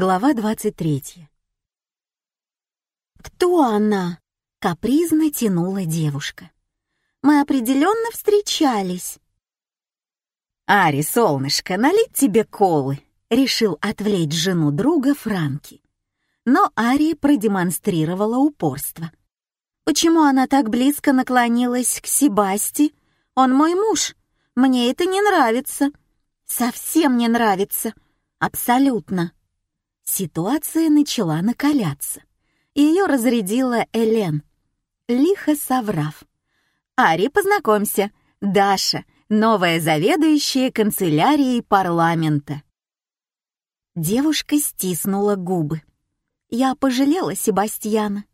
Глава 23. «Кто она?» — капризно тянула девушка. «Мы определенно встречались». «Ари, солнышко, налить тебе колы!» — решил отвлечь жену друга Франки. Но Ари продемонстрировала упорство. «Почему она так близко наклонилась к Себасти? Он мой муж. Мне это не нравится. Совсем не нравится. Абсолютно». Ситуация начала накаляться. Ее разрядила Элен, лихо соврав. «Ари, познакомься, Даша, новая заведующая канцелярией парламента». Девушка стиснула губы. Я пожалела Себастьяна.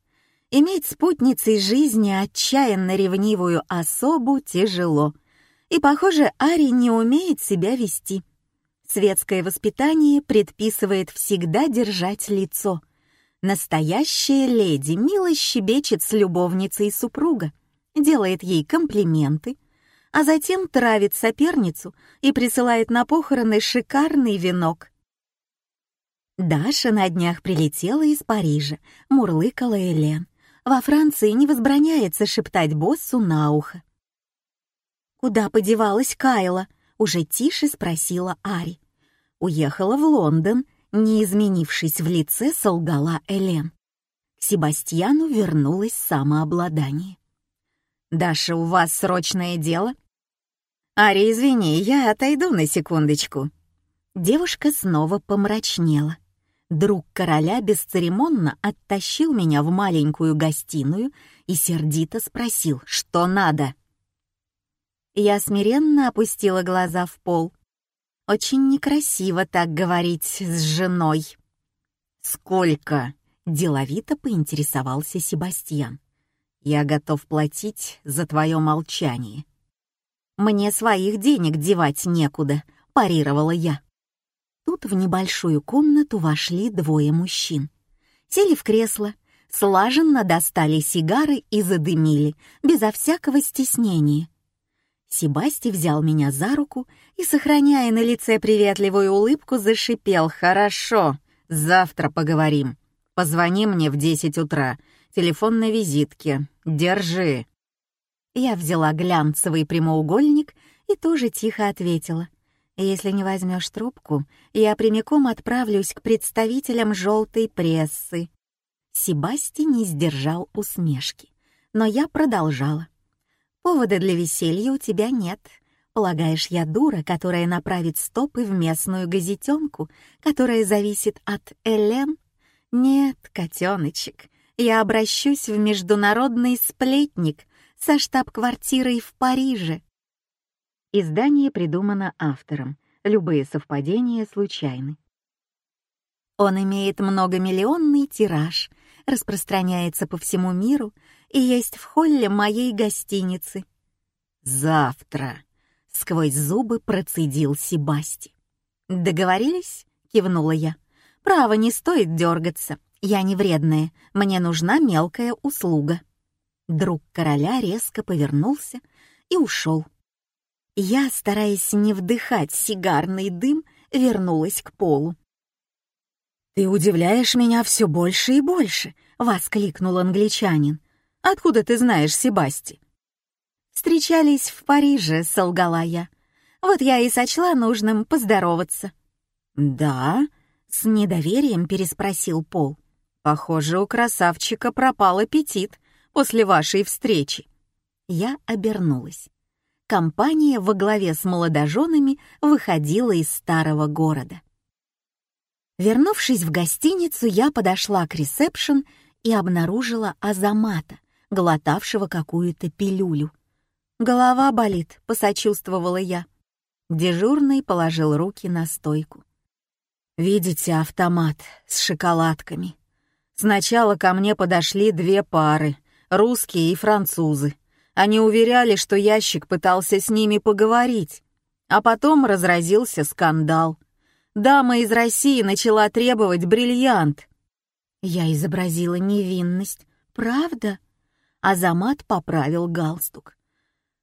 Иметь спутницей жизни отчаянно ревнивую особу тяжело. И, похоже, Ари не умеет себя вести. Светское воспитание предписывает всегда держать лицо. Настоящая леди мило щебечет с любовницей супруга, делает ей комплименты, а затем травит соперницу и присылает на похороны шикарный венок. Даша на днях прилетела из Парижа, мурлыкала Элен. Во Франции не возбраняется шептать боссу на ухо. «Куда подевалась Кайла?» — уже тише спросила Ари уехала в Лондон, не изменившись в лице, солгала Элен. К Себастьяну вернулось самообладание. «Даша, у вас срочное дело?» «Ари, извини, я отойду на секундочку». Девушка снова помрачнела. Друг короля бесцеремонно оттащил меня в маленькую гостиную и сердито спросил, что надо. Я смиренно опустила глаза в пол. Очень некрасиво так говорить с женой. Сколько? деловито поинтересовался Себастьян. Я готов платить за твое молчание. Мне своих денег девать некуда, парировала я. Тут в небольшую комнату вошли двое мужчин. Сели в кресло, слаженно достали сигары и задымили, безо всякого стеснения. Себасти взял меня за руку и, сохраняя на лице приветливую улыбку, зашипел «Хорошо, завтра поговорим. Позвони мне в десять утра. Телефон на визитке. Держи». Я взяла глянцевый прямоугольник и тоже тихо ответила. «Если не возьмешь трубку, я прямиком отправлюсь к представителям желтой прессы». Себасти не сдержал усмешки, но я продолжала. Повода для веселья у тебя нет. Полагаешь, я дура, которая направит стопы в местную газетенку, которая зависит от Элен? Нет, котеночек, я обращусь в международный сплетник со штаб-квартирой в Париже. Издание придумано автором. Любые совпадения случайны. Он имеет многомиллионный тираж, распространяется по всему миру и есть в холле моей гостиницы. Завтра, сквозь зубы процедил Себасти. Договорились? кивнула я. Право, не стоит дергаться. Я не вредная, мне нужна мелкая услуга. Друг короля резко повернулся и ушел. Я, стараясь не вдыхать сигарный дым, вернулась к полу. «Ты удивляешь меня все больше и больше», — воскликнул англичанин. «Откуда ты знаешь Себасти?» «Встречались в Париже», — солгала я. «Вот я и сочла нужным поздороваться». «Да?» — с недоверием переспросил Пол. «Похоже, у красавчика пропал аппетит после вашей встречи». Я обернулась. Компания во главе с молодоженами выходила из старого города. Вернувшись в гостиницу, я подошла к ресепшн и обнаружила Азамата, глотавшего какую-то пилюлю. «Голова болит», — посочувствовала я. Дежурный положил руки на стойку. «Видите автомат с шоколадками? Сначала ко мне подошли две пары, русские и французы. Они уверяли, что ящик пытался с ними поговорить, а потом разразился скандал дама из России начала требовать бриллиант. Я изобразила невинность. Правда? Азамат поправил галстук.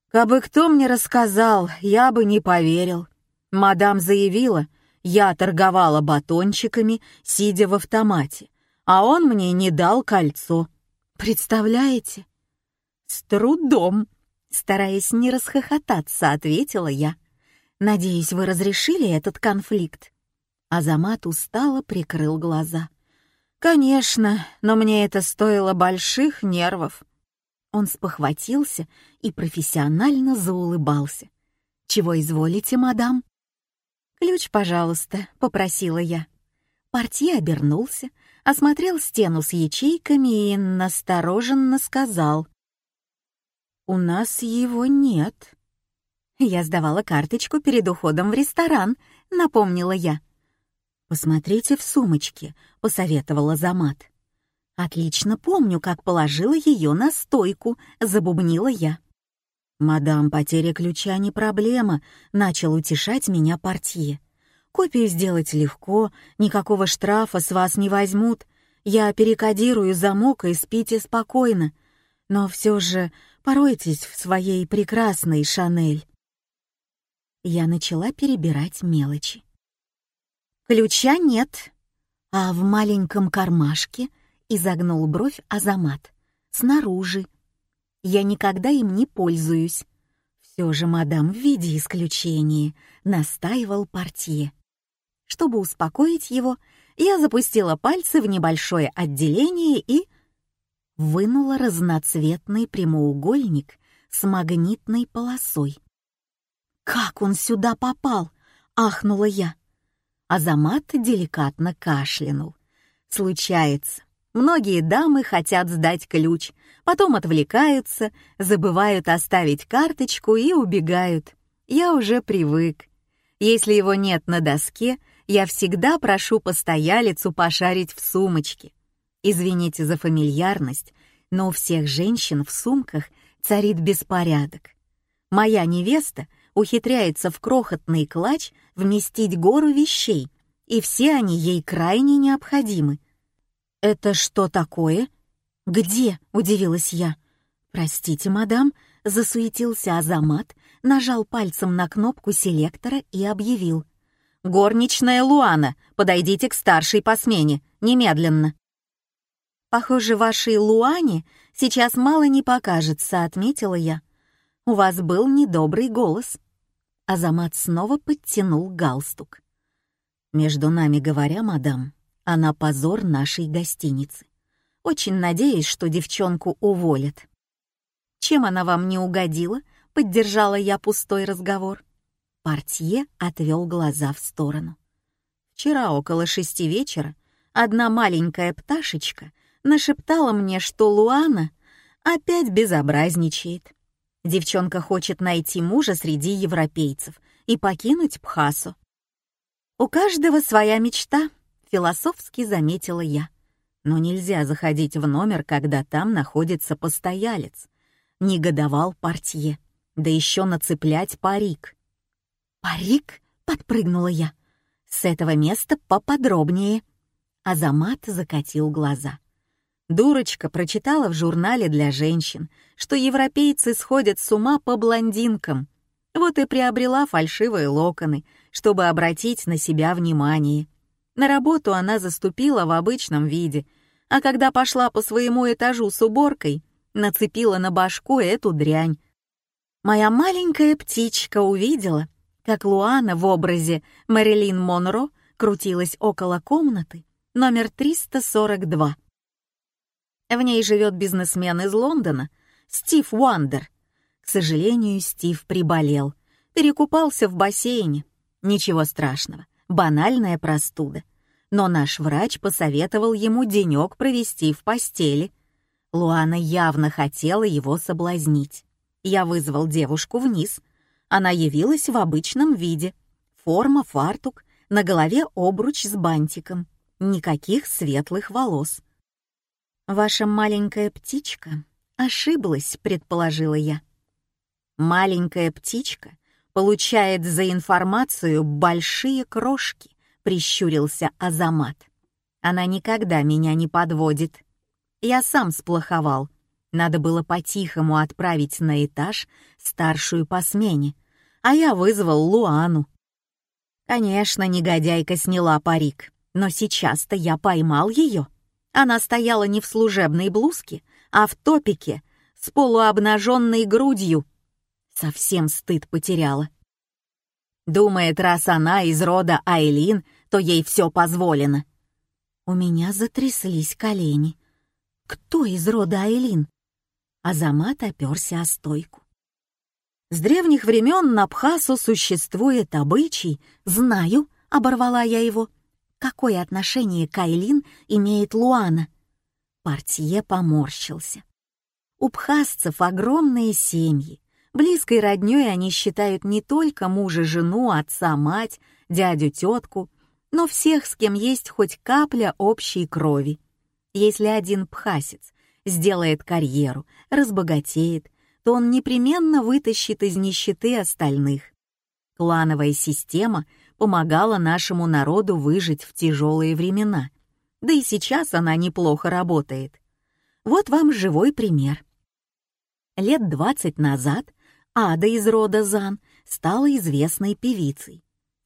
Кабы кто мне рассказал, я бы не поверил. Мадам заявила, Я торговала батончиками, сидя в автомате, а он мне не дал кольцо. Представляете? С трудом, стараясь не расхохотаться, ответила я. Надеюсь, вы разрешили этот конфликт. Азамат устало прикрыл глаза. Конечно, но мне это стоило больших нервов. Он спохватился и профессионально заулыбался. «Чего изволите, мадам?» «Ключ, пожалуйста», — попросила я. Портье обернулся, осмотрел стену с ячейками и настороженно сказал. «У нас его нет». Я сдавала карточку перед уходом в ресторан, напомнила я. «Посмотрите в сумочке», — посоветовала Замат. «Отлично помню, как положила ее на стойку», — забубнила я. «Мадам, потеря ключа не проблема», — начал утешать меня портье. «Копию сделать легко, никакого штрафа с вас не возьмут. Я перекодирую замок и спите спокойно. Но все же поройтесь в своей прекрасной Шанель». Я начала перебирать мелочи. Ключа нет. А в маленьком кармашке изогнул бровь Азамат. Снаружи. Я никогда им не пользуюсь. Все же, мадам, в виде исключения, настаивал портье. Чтобы успокоить его, я запустила пальцы в небольшое отделение и вынула разноцветный прямоугольник с магнитной полосой. «Как он сюда попал?» — ахнула я. Азамат деликатно кашлянул. «Случается. Многие дамы хотят сдать ключ, потом отвлекаются, забывают оставить карточку и убегают. Я уже привык. Если его нет на доске, я всегда прошу постоялицу пошарить в сумочке. Извините за фамильярность, но у всех женщин в сумках царит беспорядок. Моя невеста — ухитряется в крохотный клатч вместить гору вещей, и все они ей крайне необходимы. «Это что такое?» «Где?» — удивилась я. «Простите, мадам», — засуетился Азамат, нажал пальцем на кнопку селектора и объявил. «Горничная Луана, подойдите к старшей по смене, немедленно». «Похоже, вашей Луане сейчас мало не покажется», — отметила я. У вас был недобрый голос». Азамат снова подтянул галстук. «Между нами говоря, мадам, она позор нашей гостиницы. Очень надеюсь, что девчонку уволят». «Чем она вам не угодила?» — поддержала я пустой разговор. Портье отвел глаза в сторону. Вчера около шести вечера одна маленькая пташечка нашептала мне, что Луана опять безобразничает. Девчонка хочет найти мужа среди европейцев и покинуть Пхасу. «У каждого своя мечта», — философски заметила я. «Но нельзя заходить в номер, когда там находится постоялец», — негодовал портье. «Да еще нацеплять парик». «Парик?» — подпрыгнула я. «С этого места поподробнее». Азамат закатил глаза. Дурочка прочитала в журнале для женщин, что европейцы сходят с ума по блондинкам. Вот и приобрела фальшивые локоны, чтобы обратить на себя внимание. На работу она заступила в обычном виде, а когда пошла по своему этажу с уборкой, нацепила на башку эту дрянь. Моя маленькая птичка увидела, как Луана в образе Мэрилин Монро крутилась около комнаты номер 342 в ней живет бизнесмен из Лондона, Стив Уандер. К сожалению, Стив приболел. Перекупался в бассейне. Ничего страшного, банальная простуда. Но наш врач посоветовал ему денек провести в постели. Луана явно хотела его соблазнить. Я вызвал девушку вниз. Она явилась в обычном виде. Форма, фартук, на голове обруч с бантиком. Никаких светлых волос. «Ваша маленькая птичка ошиблась», — предположила я. «Маленькая птичка получает за информацию большие крошки», — прищурился Азамат. «Она никогда меня не подводит. Я сам сплоховал. Надо было по-тихому отправить на этаж старшую по смене, а я вызвал Луану. Конечно, негодяйка сняла парик, но сейчас-то я поймал ее. Она стояла не в служебной блузке, а в топике с полуобнаженной грудью. Совсем стыд потеряла. Думает, раз она из рода Айлин, то ей все позволено. У меня затряслись колени. Кто из рода Айлин? Азамат оперся о стойку. С древних времен на Бхасу существует обычай, знаю, оборвала я его. Какое отношение к Айлин имеет Луана? Портье поморщился. У бхасцев огромные семьи. Близкой роднёй они считают не только мужа, жену, отца, мать, дядю, тетку, но всех, с кем есть хоть капля общей крови. Если один пхасец сделает карьеру, разбогатеет, то он непременно вытащит из нищеты остальных. Клановая система помогала нашему народу выжить в тяжелые времена. Да и сейчас она неплохо работает. Вот вам живой пример. Лет двадцать назад Ада из рода Зан стала известной певицей.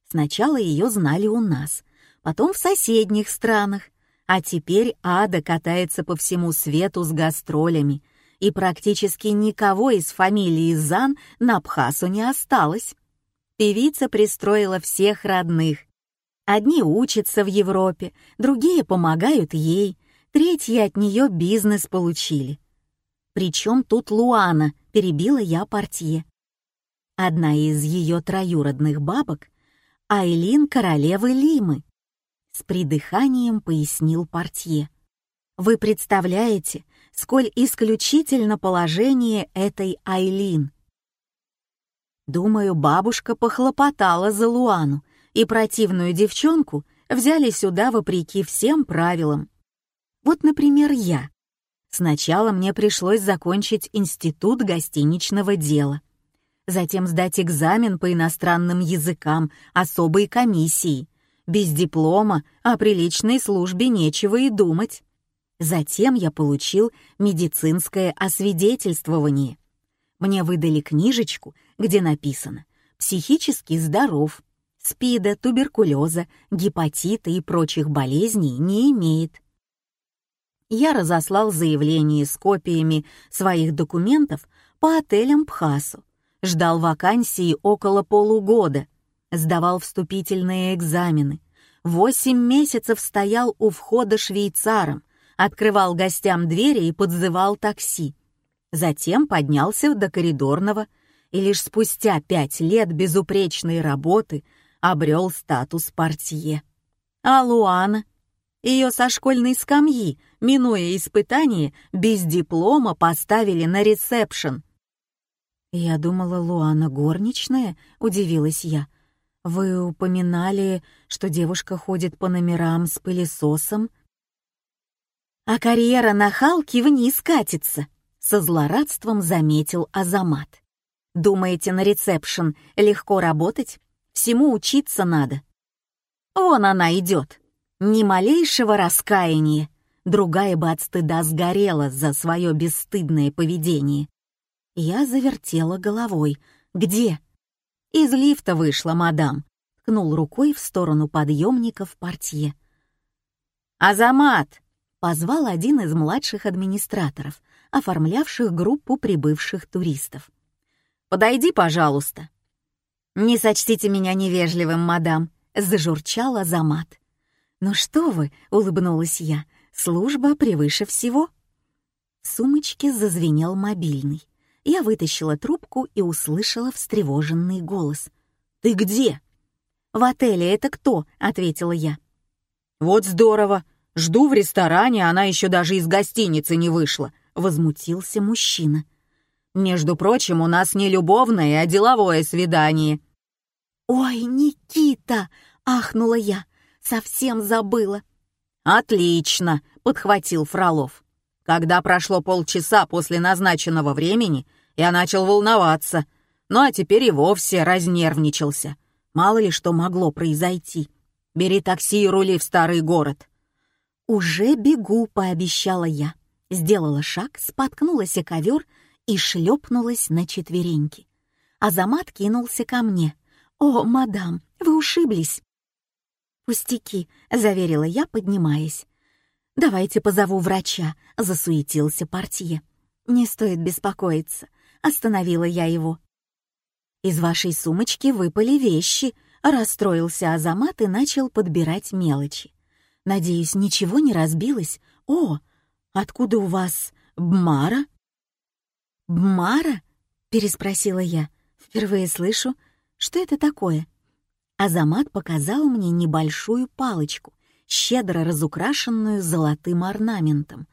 Сначала ее знали у нас, потом в соседних странах, а теперь Ада катается по всему свету с гастролями, и практически никого из фамилии Зан на Абхазу не осталось. Певица пристроила всех родных. Одни учатся в Европе, другие помогают ей, третьи от нее бизнес получили. Причем тут Луана, перебила я портье. Одна из ее троюродных бабок — Айлин королевы Лимы. С придыханием пояснил портье. Вы представляете, сколь исключительно положение этой Айлин. Думаю, бабушка похлопотала за Луану, и противную девчонку взяли сюда вопреки всем правилам. Вот, например, я. Сначала мне пришлось закончить институт гостиничного дела, затем сдать экзамен по иностранным языкам особой комиссии. Без диплома о приличной службе нечего и думать. Затем я получил медицинское освидетельствование. Мне выдали книжечку, где написано «Психически здоров», СПИДа, туберкулеза, гепатита и прочих болезней не имеет. Я разослал заявление с копиями своих документов по отелям Пхасу, ждал вакансии около полугода, сдавал вступительные экзамены, восемь месяцев стоял у входа швейцаром, открывал гостям двери и подзывал такси. Затем поднялся до коридорного и лишь спустя пять лет безупречной работы обрел статус портье. А Луана — ее со школьной скамьи, минуя испытание, без диплома поставили на ресепшн. «Я думала, Луана горничная», — удивилась я. «Вы упоминали, что девушка ходит по номерам с пылесосом?» «А карьера на Халке вниз катится», — со злорадством заметил Азамат. «Думаете, на ресепшн легко работать? Всему учиться надо». «Вон она идет», ни малейшего раскаяния, другая бы от стыда сгорела за свое бесстыдное поведение. Я завертела головой. «Где?» «Из лифта вышла, мадам», — ткнул рукой в сторону подъемника в портье. «Азамат!» — позвал один из младших администраторов, оформлявших группу прибывших туристов. «Подойди, пожалуйста». «Не сочтите меня невежливым, мадам», — зажурчал Азамат. «Ну что вы», — улыбнулась я, — «служба превыше всего». В сумочке зазвенел мобильный. Я вытащила трубку и услышала встревоженный голос. «Ты где?» «В отеле это кто?» — ответила я. «Вот здорово. Жду в ресторане, она еще даже из гостиницы не вышла», — возмутился мужчина. «Между прочим, у нас не любовное, а деловое свидание». «Ой, Никита!» — ахнула я. Совсем забыла. Отлично, подхватил Фролов. Когда прошло полчаса после назначенного времени, я начал волноваться. Ну а теперь и вовсе разнервничался. Мало ли что могло произойти. Бери такси и рули в старый город. «Уже бегу», — пообещала я. Сделала шаг, споткнулась о ковер и шлепнулась на четвереньки. Азамат кинулся ко мне. «О, мадам, вы ушиблись!» «Пустяки», — заверила я, поднимаясь. «Давайте позову врача», — засуетился портье. «Не стоит беспокоиться», — остановила я его. «Из вашей сумочки выпали вещи», — расстроился Азамат и начал подбирать мелочи. «Надеюсь, ничего не разбилось? О, откуда у вас бмара?» «Бмара?» — переспросила я. «Впервые слышу. Что это такое?» Азамат показал мне небольшую палочку, щедро разукрашенную золотым орнаментом.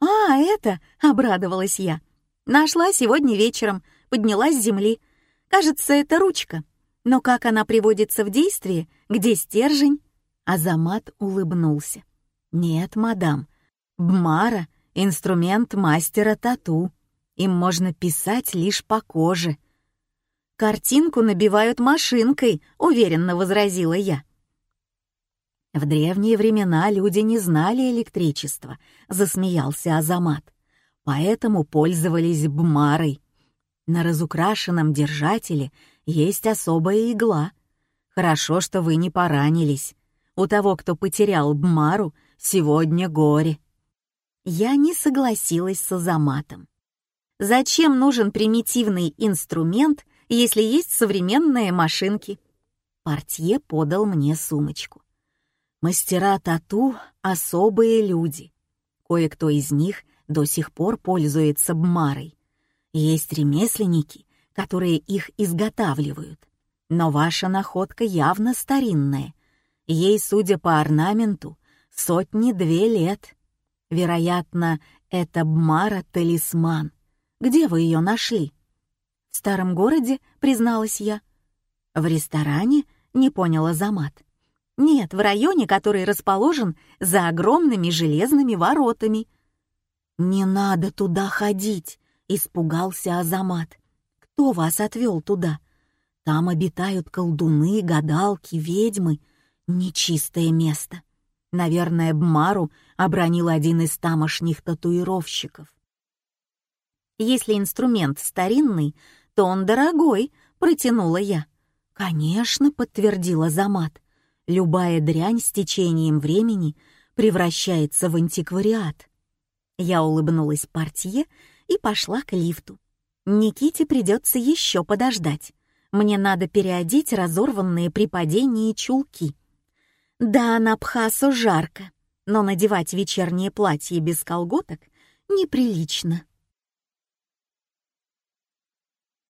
«А, это!» — обрадовалась я. «Нашла сегодня вечером, подняла с земли. Кажется, это ручка. Но как она приводится в действие? Где стержень?» Азамат улыбнулся. «Нет, мадам. Бмара — инструмент мастера тату. Им можно писать лишь по коже. «Картинку набивают машинкой», — уверенно возразила я. В древние времена люди не знали электричества, засмеялся Азамат. Поэтому пользовались бмарой. На разукрашенном держателе есть особая игла. Хорошо, что вы не поранились. У того, кто потерял бмару, сегодня горе. Я не согласилась с Азаматом. Зачем нужен примитивный инструмент, если есть современные машинки? Портье подал мне сумочку. Мастера тату — особые люди. Кое-кто из них до сих пор пользуется бмарой. Есть ремесленники, которые их изготавливают. Но ваша находка явно старинная. Ей, судя по орнаменту, сотни-две лет. Вероятно, это бмара-талисман. Где вы ее нашли?» «В старом городе», — призналась я. «В ресторане?» — не поняла Замат. «Нет, в районе, который расположен за огромными железными воротами». «Не надо туда ходить», — испугался Азамат. «Кто вас отвел туда? Там обитают колдуны, гадалки, ведьмы. Нечистое место. Наверное, Бмару обронил один из тамошних татуировщиков. Если инструмент старинный, то он дорогой, протянула я. Конечно, подтвердила Замат. Любая дрянь с течением времени превращается в антиквариат. Я улыбнулась портье и пошла к лифту. Никите придется еще подождать. Мне надо переодеть разорванные при падении чулки. Да, на Пхасу жарко, но надевать вечернее платье без колготок неприлично.